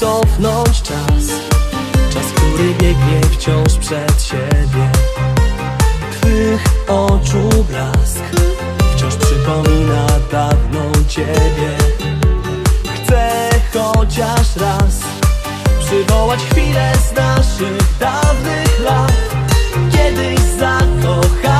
cofnąć czas. Czas, który biegnie wciąż przed siebie. Twych oczu blask Wciąż przypomina dawną ciebie. Chcę chociaż raz Przywołać chwilę z naszych dawnych lat. Kiedyś zakochałem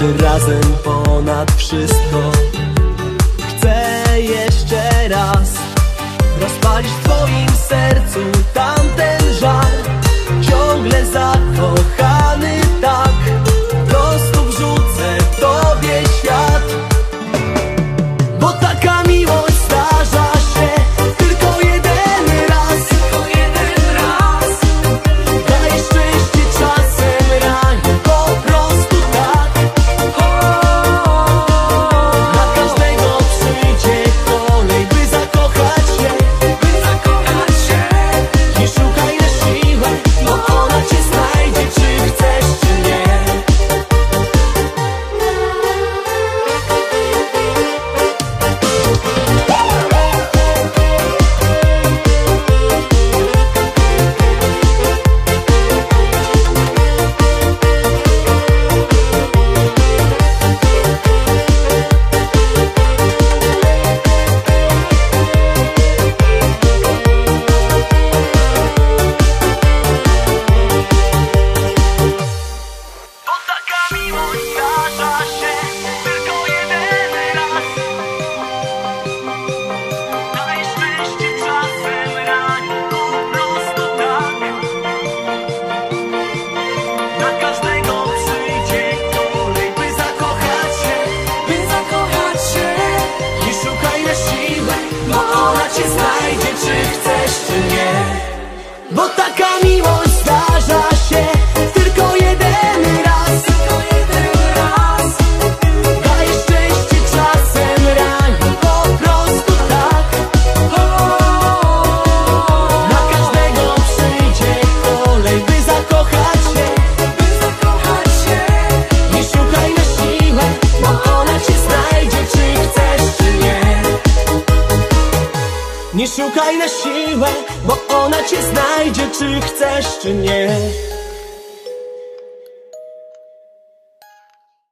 Razem ponad wszystko. Chcę jeszcze raz Rozpalić w twoim sercu tamten żar. Ciągle zakochany tak Prosto wrzucę tobie świat. Bo taka miłość ぼっかみを Szukaj na siłę, bo ona cię znajdzie, czy chcesz, czy nie.